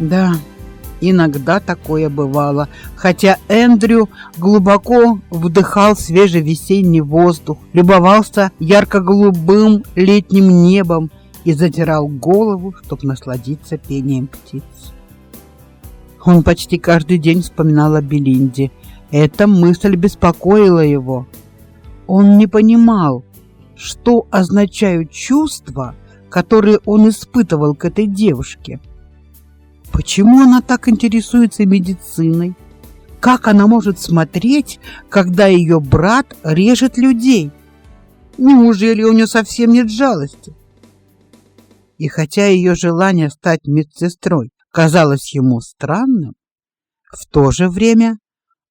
Да, иногда такое бывало, хотя Эндрю глубоко вдыхал свежий весенний воздух, любовался ярко-голубым летним небом и затирал голову, чтобы насладиться пением птиц. Он почти каждый день вспоминал о Белинде. Эта мысль беспокоила его. Он не понимал, что означают чувства, которые он испытывал к этой девушке. Почему она так интересуется медициной? Как она может смотреть, когда ее брат режет людей? Неужели у нее совсем нет жалости? И хотя ее желание стать медсестрой казалось ему странным, в то же время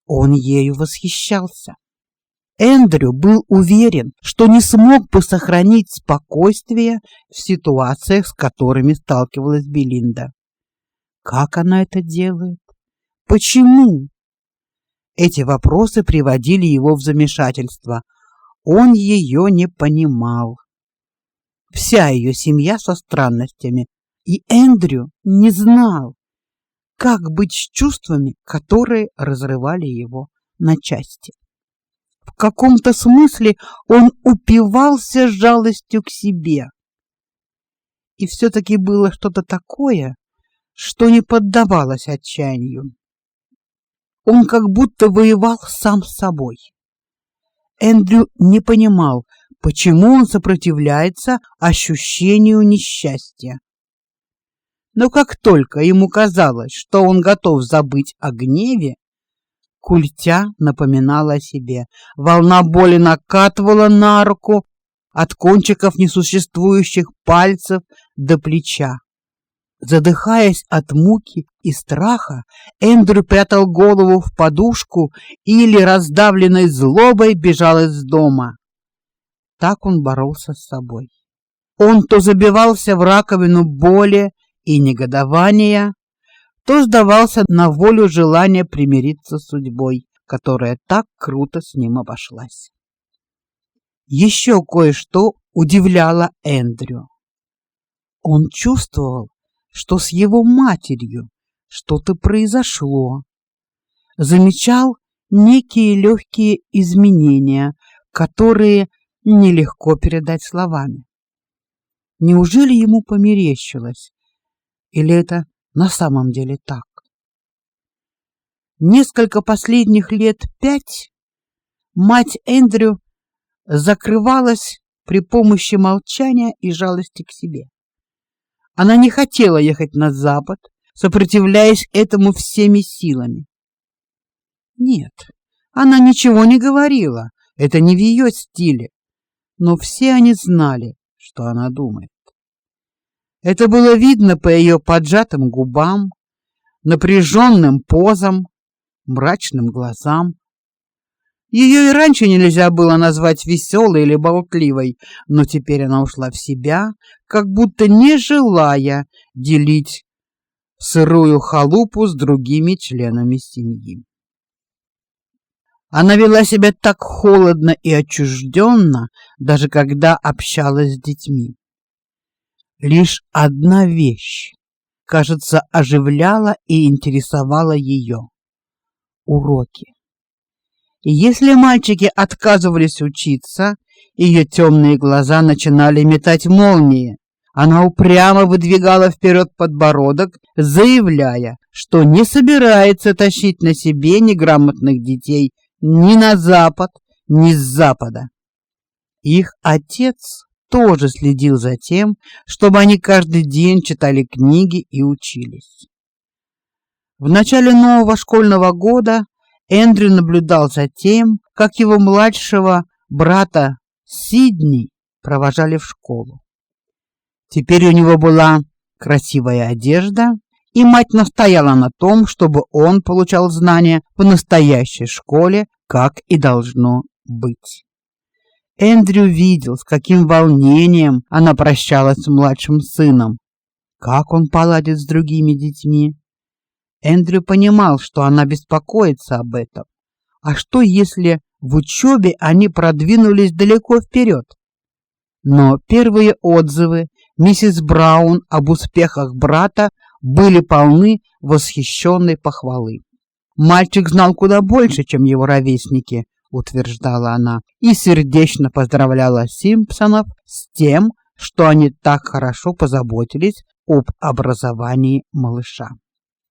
он ею восхищался. Эндрю был уверен, что не смог бы сохранить спокойствие в ситуациях, с которыми сталкивалась Белинда. Как она это делает? Почему? Эти вопросы приводили его в замешательство. Он ее не понимал. Вся ее семья со странностями, и Эндрю не знал, как быть с чувствами, которые разрывали его на части. В каком-то смысле он упивался жалостью к себе. И все таки было что-то такое, что не поддавалось отчаянию. Он как будто воевал сам с собой. Эндрю не понимал, почему он сопротивляется ощущению несчастья. Но как только ему казалось, что он готов забыть о гневе, культя напоминала о себе. Волна боли накатывала на руку от кончиков несуществующих пальцев до плеча. Задыхаясь от муки и страха, Эндрю прятал голову в подушку или, раздавленный злобой, бежал из дома. Так он боролся с собой. Он то забивался в раковину боли и негодования, то сдавался на волю желания примириться с судьбой, которая так круто с ним обошлась. Еще кое-что удивляло Эндрю. Он чувствовал, что с его матерью что-то произошло. Замечал некие легкие изменения, которые нелегко передать словами. Неужели ему померещилось? Или это на самом деле так? Несколько последних лет пять мать Эндрю закрывалась при помощи молчания и жалости к себе. Она не хотела ехать на запад, сопротивляясь этому всеми силами. Нет, она ничего не говорила, это не в ее стиле, но все они знали, что она думает. Это было видно по ее поджатым губам, напряженным позам, мрачным глазам. Ее и раньше нельзя было назвать веселой или болтливой, но теперь она ушла в себя, как будто не желая делить сырую халупу с другими членами семьи. Она вела себя так холодно и отчужденно, даже когда общалась с детьми. Лишь одна вещь, кажется, оживляла и интересовала ее — уроки. Если мальчики отказывались учиться, ее темные глаза начинали метать молнии. Она упрямо выдвигала вперед подбородок, заявляя, что не собирается тащить на себе неграмотных детей ни на запад, ни с запада. Их отец тоже следил за тем, чтобы они каждый день читали книги и учились. В начале нового школьного года Эндрю наблюдал за тем, как его младшего брата Сидни провожали в школу. Теперь у него была красивая одежда, и мать настояла на том, чтобы он получал знания в настоящей школе, как и должно быть. Эндрю видел, с каким волнением она прощалась с младшим сыном. Как он поладит с другими детьми? Эндрю понимал, что она беспокоится об этом. А что если в учебе они продвинулись далеко вперед? Но первые отзывы миссис Браун об успехах брата были полны восхищенной похвалы. Мальчик знал куда больше, чем его ровесники, утверждала она, и сердечно поздравляла Симпсонов с тем, что они так хорошо позаботились об образовании малыша.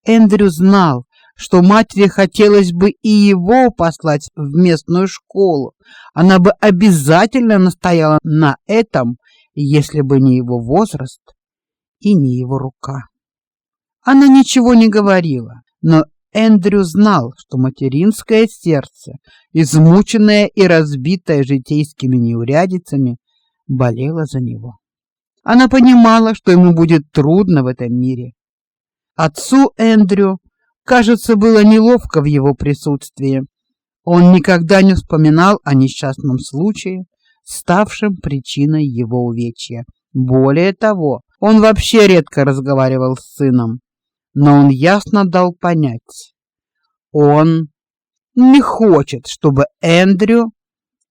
Эндрю знал, что матери хотелось бы и его послать в местную школу. Она бы обязательно настояла на этом, если бы не его возраст и не его рука. Она ничего не говорила, но Эндрю знал, что материнское сердце, измученное и разбитое житейскими неурядицами, болело за него. Она понимала, что ему будет трудно в этом мире. Отцу Эндрю, кажется, было неловко в его присутствии. Он никогда не вспоминал о несчастном случае, ставшем причиной его увечья. Более того, он вообще редко разговаривал с сыном но он ясно дал понять, он не хочет, чтобы Эндрю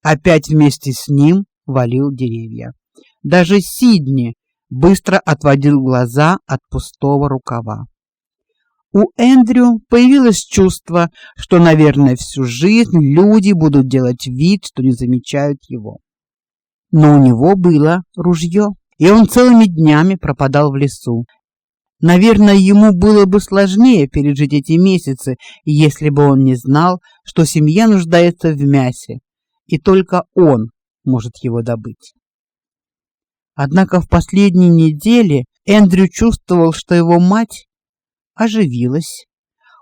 опять вместе с ним валил деревья. Даже Сидни быстро отводил глаза от пустого рукава. У Эндрю появилось чувство, что, наверное, всю жизнь люди будут делать вид, что не замечают его. Но у него было ружье, и он целыми днями пропадал в лесу, Наверное, ему было бы сложнее пережить эти месяцы, если бы он не знал, что семья нуждается в мясе, и только он может его добыть. Однако в последние недели Эндрю чувствовал, что его мать оживилась.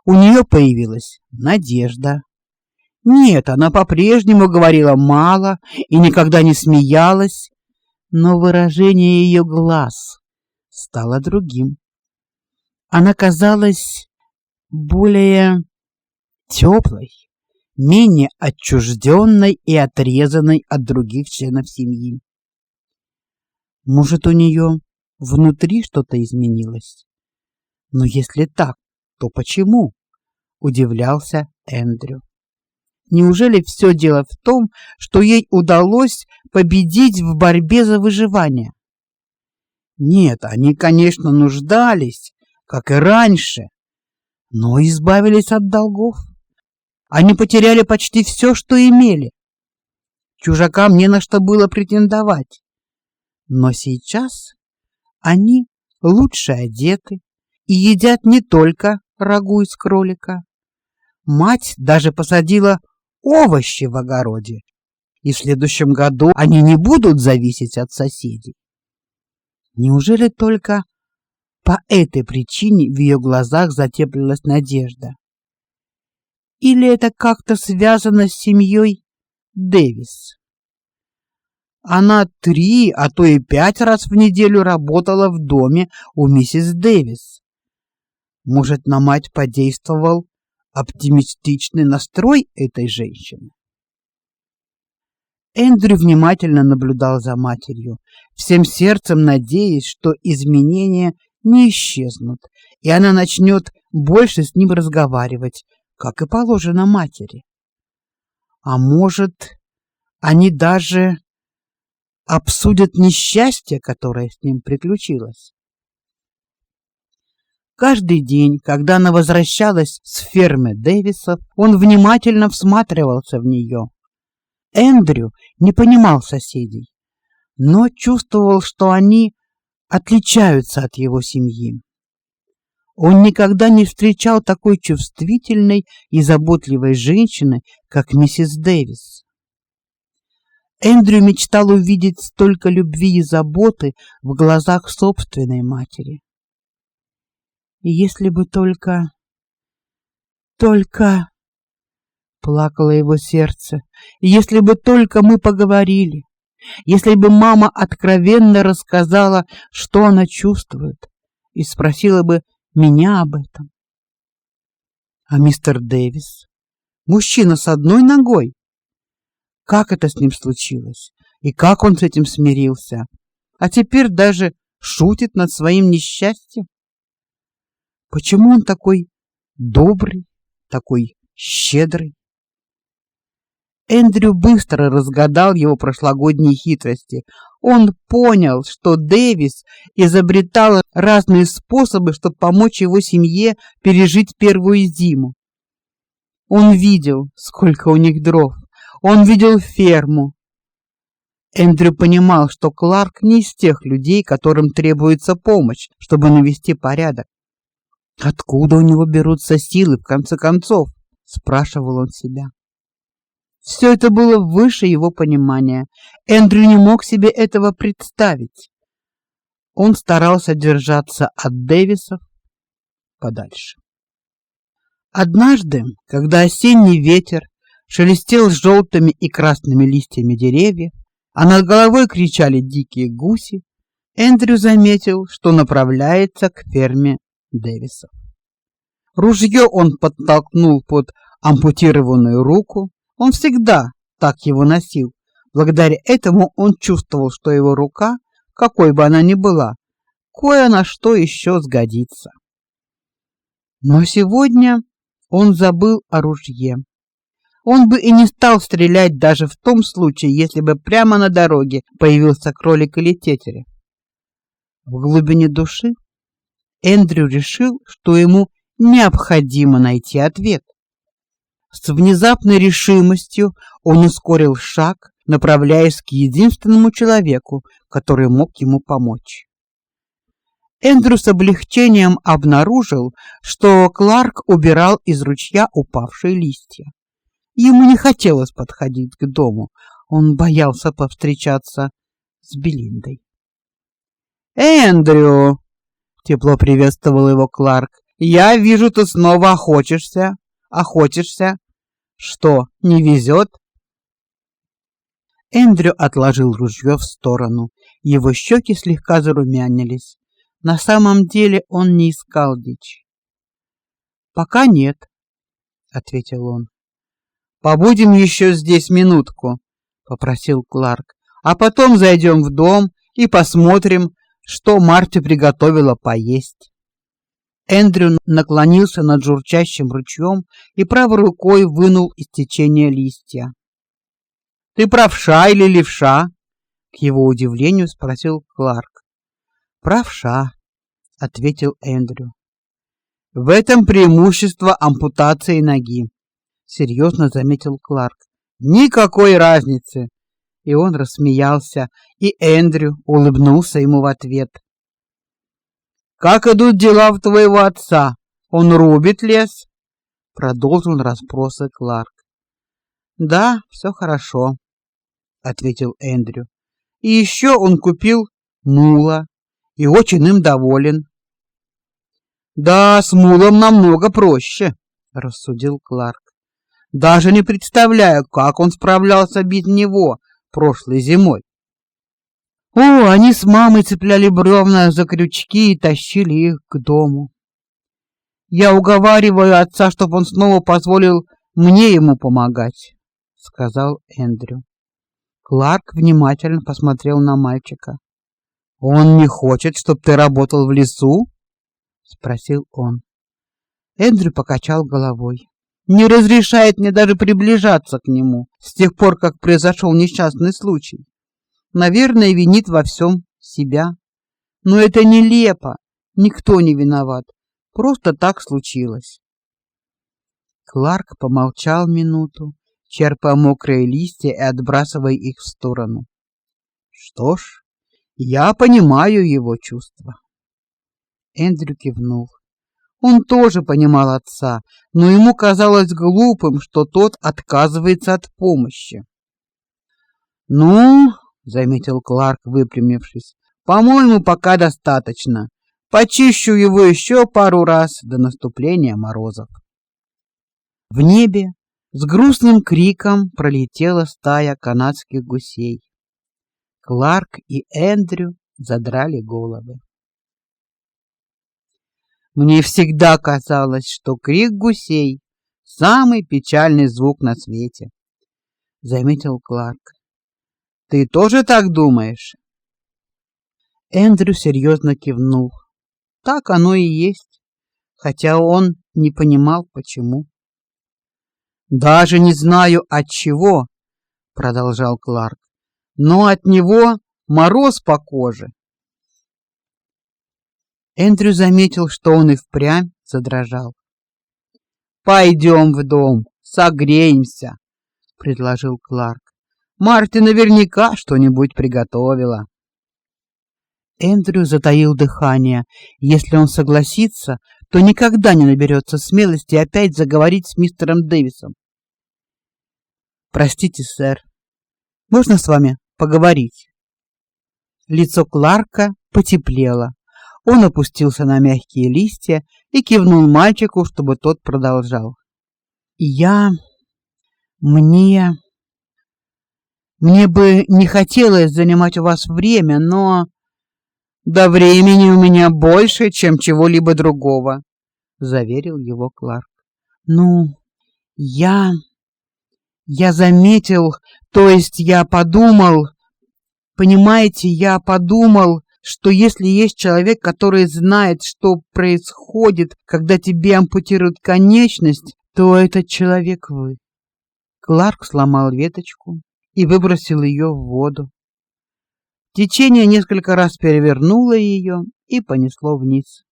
У нее появилась надежда. Нет, она по-прежнему говорила мало и никогда не смеялась, но выражение ее глаз стало другим она казалась более теплой, менее отчужденной и отрезанной от других членов семьи. Может, у нее внутри что-то изменилось? Но если так, то почему? удивлялся Эндрю. Неужели все дело в том, что ей удалось победить в борьбе за выживание? Нет, они, конечно, нуждались как и раньше, но избавились от долгов. Они потеряли почти все, что имели. Чужакам не на что было претендовать. Но сейчас они лучше одеты и едят не только рагу из кролика. Мать даже посадила овощи в огороде, и в следующем году они не будут зависеть от соседей. Неужели только по этой причине в ее глазах затеплилась надежда. Или это как-то связано с семьей Дэвис? Она три, а то и пять раз в неделю работала в доме у миссис Дэвис. Может, на мать подействовал оптимистичный настрой этой женщины? Эндрю внимательно наблюдал за матерью, всем сердцем надеясь, что изменения не исчезнут, и она начнет больше с ним разговаривать, как и положено матери. А может, они даже обсудят несчастье, которое с ним приключилось. Каждый день, когда она возвращалась с фермы Дэвисов, он внимательно всматривался в нее. Эндрю не понимал соседей, но чувствовал, что они отличаются от его семьи. Он никогда не встречал такой чувствительной и заботливой женщины, как миссис Дэвис. Эндрю мечтал увидеть столько любви и заботы в глазах собственной матери. Если бы только только плакало его сердце, если бы только мы поговорили, если бы мама откровенно рассказала, что она чувствует, и спросила бы меня об этом. А мистер Дэвис, мужчина с одной ногой, как это с ним случилось и как он с этим смирился, а теперь даже шутит над своим несчастьем? Почему он такой добрый, такой щедрый? Эндрю быстро разгадал его прошлогодние хитрости. Он понял, что Дэвис изобретал разные способы, чтобы помочь его семье пережить первую зиму. Он видел, сколько у них дров. Он видел ферму. Эндрю понимал, что Кларк не из тех людей, которым требуется помощь, чтобы навести порядок. Откуда у него берутся силы в конце концов, спрашивал он себя. Все это было выше его понимания. Эндрю не мог себе этого представить. Он старался держаться от Дэвисов подальше. Однажды, когда осенний ветер шелестел желтыми и красными листьями деревьев, а над головой кричали дикие гуси, Эндрю заметил, что направляется к ферме Дэвисов. Ружье он подтолкнул под ампутированную руку, он всегда так его носил. Благодаря этому он чувствовал, что его рука, какой бы она ни была, кое на что еще сгодится. Но сегодня он забыл о ружье. Он бы и не стал стрелять даже в том случае, если бы прямо на дороге появился кролик или тетерев. В глубине души Эндрю решил, что ему необходимо найти ответ. С внезапной решимостью он ускорил шаг, направляясь к единственному человеку, который мог ему помочь. Эндрю с облегчением обнаружил, что Кларк убирал из ручья упавшие листья. Ему не хотелось подходить к дому, он боялся повстречаться с Белиндой. «Эндрю!» — тепло приветствовал его Кларк. «Я вижу, ты снова охотишься охотишься? Что, не везет?» Эндрю отложил ружье в сторону. Его щеки слегка зарумянились. На самом деле он не искал дичь. «Пока нет», — ответил он. «Побудем еще здесь минутку», — попросил Кларк. «А потом зайдем в дом и посмотрим, что Марти приготовила поесть». Эндрю наклонился над журчащим ручьем и правой рукой вынул из течения листья. Ты правша или левша? К его удивлению спросил Кларк. Правша, ответил Эндрю. В этом преимущество ампутации ноги, серьезно заметил Кларк. Никакой разницы. И он рассмеялся, и Эндрю улыбнулся ему в ответ. Как идут дела у твоего отца? Он рубит лес? Продолжил расспросы Кларк. Да, все хорошо, ответил Эндрю. И еще он купил мула и очень им доволен. Да, с мулом намного проще, рассудил Кларк. Даже не представляю, как он справлялся без него прошлой зимой. О, они с мамой цепляли бревна за крючки и тащили их к дому. Я уговариваю отца, чтобы он снова позволил мне ему помогать, сказал Эндрю. Кларк внимательно посмотрел на мальчика. Он не хочет, чтобы ты работал в лесу? спросил он. Эндрю покачал головой. Не разрешает мне даже приближаться к нему с тех пор, как произошел несчастный случай. Наверное, винит во всем себя. Но это нелепо. Никто не виноват. Просто так случилось. Кларк помолчал минуту, черпая мокрые листья и отбрасывая их в сторону. Что ж, я понимаю его чувства. Эндрю кивнул. Он тоже понимал отца, но ему казалось глупым, что тот отказывается от помощи. Ну, заметил Кларк, выпрямившись. По-моему, пока достаточно. Почищу его еще пару раз до наступления морозов. В небе с грустным криком пролетела стая канадских гусей. Кларк и Эндрю задрали головы. Мне всегда казалось, что крик гусей самый печальный звук на свете, заметил Кларк. Ты тоже так думаешь? Эндрю серьезно кивнул. Так оно и есть, хотя он не понимал почему. Даже не знаю от чего, продолжал Кларк. Но от него мороз по коже. Эндрю заметил, что он и впрямь задрожал. Пойдем в дом, согреемся, предложил Кларк. Марти наверняка что-нибудь приготовила. Эндрю затаил дыхание. Если он согласится, то никогда не наберется смелости опять заговорить с мистером Дэвисом. Простите, сэр. Можно с вами поговорить? Лицо Кларка потеплело. Он опустился на мягкие листья и кивнул мальчику, чтобы тот продолжал. Я мне мне бы не хотелось занимать у вас время, но да времени у меня больше, чем чего-либо другого, заверил его Кларк. Ну, я я заметил, то есть я подумал, понимаете, я подумал, что если есть человек, который знает, что происходит, когда тебе ампутируют конечность, то этот человек вы. Кларк сломал веточку и выбросил ее в воду. Течение несколько раз перевернуло ее и понесло вниз.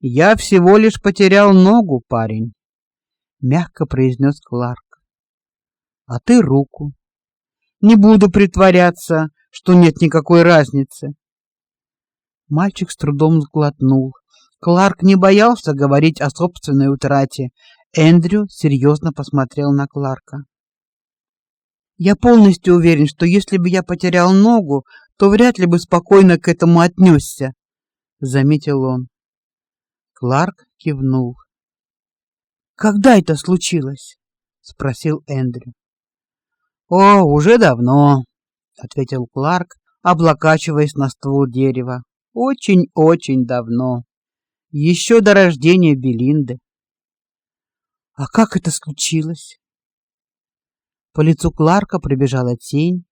Я всего лишь потерял ногу, парень, мягко произнес Кларк. А ты руку. Не буду притворяться, что нет никакой разницы. Мальчик с трудом сглотнул. Кларк не боялся говорить о собственной утрате. Эндрю серьезно посмотрел на Кларка. Я полностью уверен, что если бы я потерял ногу, то вряд ли бы спокойно к этому отнесся, заметил он. Кларк кивнул. Когда это случилось? спросил Эндрю. О, уже давно, ответил Кларк, облокачиваясь на ствол дерева. Очень-очень давно. Еще до рождения Белинды. А как это случилось? По лицу Кларка пробежала тень,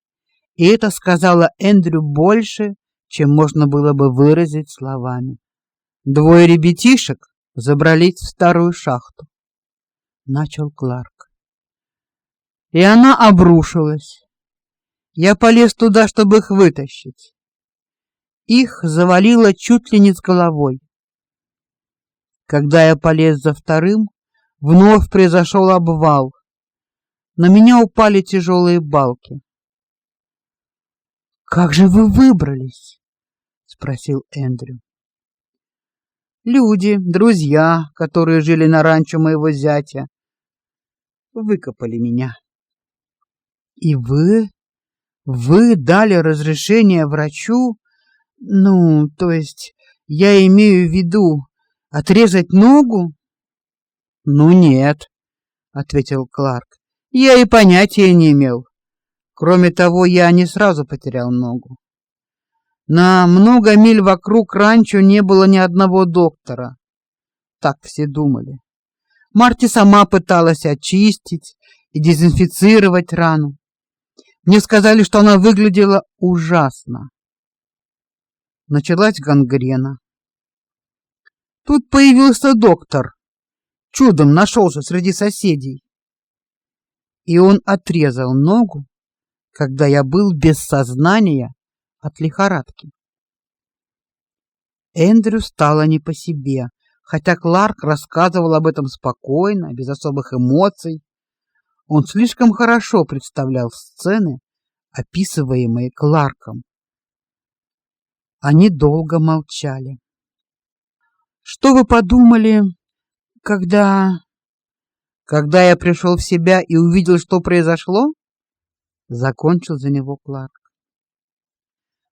и это сказала Эндрю больше, чем можно было бы выразить словами. Двое ребятишек забрались в старую шахту, начал Кларк. И она обрушилась. Я полез туда, чтобы их вытащить. Их завалило чуть ли не с головой. Когда я полез за вторым, вновь произошел обвал. На меня упали тяжелые балки. Как же вы выбрались? спросил Эндрю. Люди, друзья, которые жили на ранчо моего зятя, выкопали меня. И вы вы дали разрешение врачу, ну, то есть я имею в виду отрезать ногу? Ну нет, ответил Кларк. Я и понятия не имел. Кроме того, я не сразу потерял ногу. На много миль вокруг ранчо не было ни одного доктора. Так все думали. Марти сама пыталась очистить и дезинфицировать рану. Мне сказали, что она выглядела ужасно. Началась гангрена. Тут появился доктор. Чудом нашелся среди соседей. И он отрезал ногу, когда я был без сознания от лихорадки. Эндрю стало не по себе, хотя Кларк рассказывал об этом спокойно, без особых эмоций. Он слишком хорошо представлял сцены, описываемые Кларком. Они долго молчали. Что вы подумали, когда когда я пришел в себя и увидел, что произошло? закончил за него Кларк.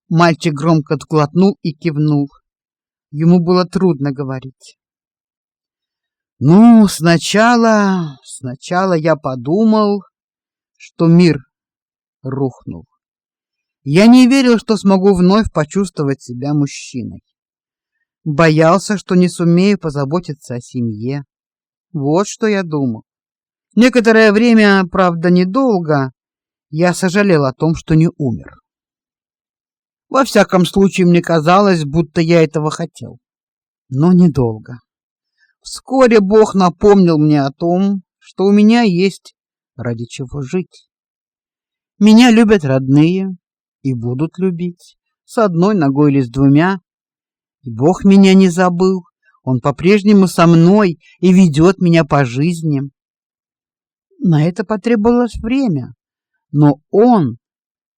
Мальчик громко сглотнул и кивнул. Ему было трудно говорить. Ну, сначала, сначала я подумал, что мир рухнул. Я не верил, что смогу вновь почувствовать себя мужчиной. Боялся, что не сумею позаботиться о семье. Вот что я думал. Некоторое время, правда, недолго, я сожалел о том, что не умер. Во всяком случае, мне казалось, будто я этого хотел. Но недолго. Вскоре Бог напомнил мне о том, что у меня есть ради чего жить. Меня любят родные и будут любить, с одной ногой или с двумя. И Бог меня не забыл, Он по-прежнему со мной и ведет меня по жизни. На это потребовалось время, но Он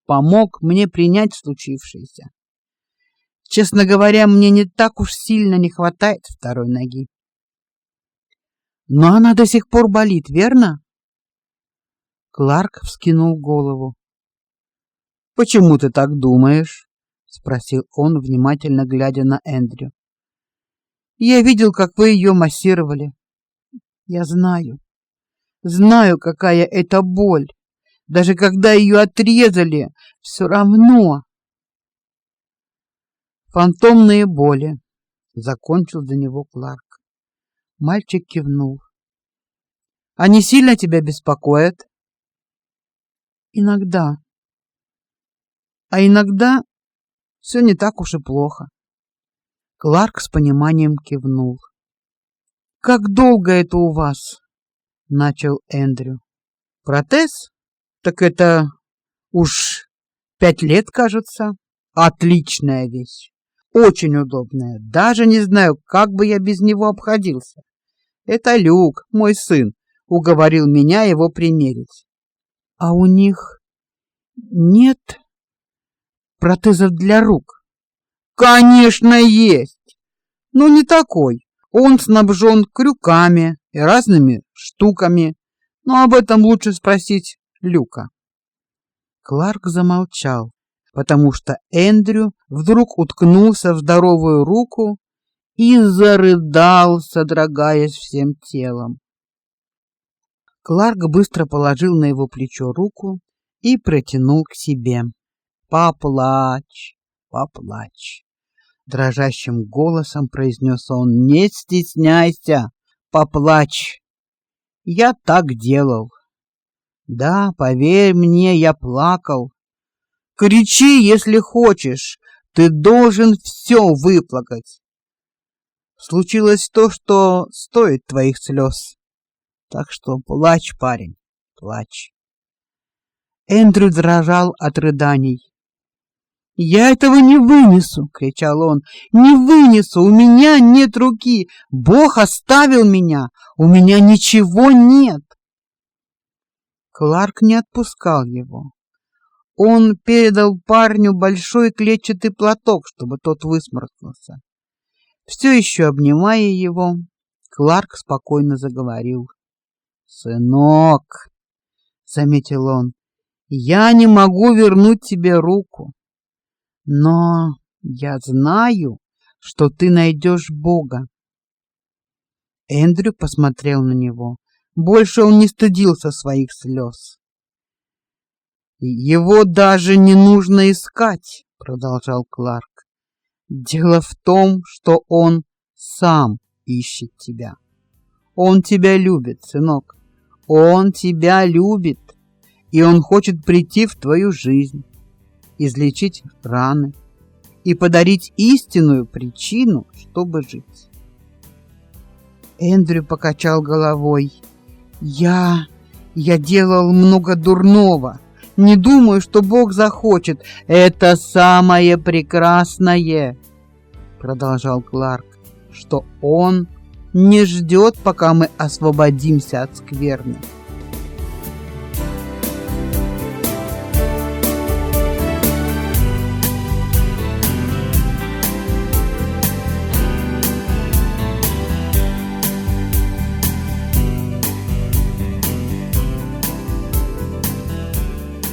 помог мне принять случившееся. Честно говоря, мне не так уж сильно не хватает второй ноги. Но она до сих пор болит, верно? Кларк вскинул голову. Почему ты так думаешь? спросил он, внимательно глядя на Эндрю. Я видел, как вы ее массировали. Я знаю. Знаю, какая это боль. Даже когда ее отрезали, все равно. Фантомные боли, закончил за него Кларк. Мальчик кивнул. Они сильно тебя беспокоят? Иногда. А иногда все не так уж и плохо. Кларк с пониманием кивнул. Как долго это у вас? начал Эндрю. Протез? Так это уж пять лет, кажется. Отличная вещь. Очень удобная. Даже не знаю, как бы я без него обходился. Это Люк, мой сын, уговорил меня его примерить. А у них нет протезов для рук? Конечно, есть. Но не такой. Он снабжен крюками и разными штуками. Но об этом лучше спросить Люка. Кларк замолчал, потому что Эндрю вдруг уткнулся в здоровую руку и зарыдал, содрогаясь всем телом. Кларк быстро положил на его плечо руку и протянул к себе. Поплачь, поплачь, дрожащим голосом произнес он. Не стесняйся, поплачь. Я так делал. Да, поверь мне, я плакал. Кричи, если хочешь. Ты должен все выплакать. Случилось то, что стоит твоих слез. Так что плачь, парень, плачь. Эндрю дрожал от рыданий. Я этого не вынесу, кричал он. Не вынесу, у меня нет руки. Бог оставил меня. У меня ничего нет. Кларк не отпускал его. Он передал парню большой клетчатый платок, чтобы тот высморкался. Все еще обнимая его, Кларк спокойно заговорил. Сынок, заметил он, я не могу вернуть тебе руку, но я знаю, что ты найдешь Бога. Эндрю посмотрел на него. Больше он не стыдился своих слез. Его даже не нужно искать, продолжал Кларк. Дело в том, что он сам ищет тебя. Он тебя любит, сынок. Он тебя любит, и он хочет прийти в твою жизнь, излечить раны и подарить истинную причину, чтобы жить. Эндрю покачал головой. Я я делал много дурного. Не думаю, что Бог захочет. Это самое прекрасное, продолжал Кларк, что он не ждет, пока мы освободимся от скверны.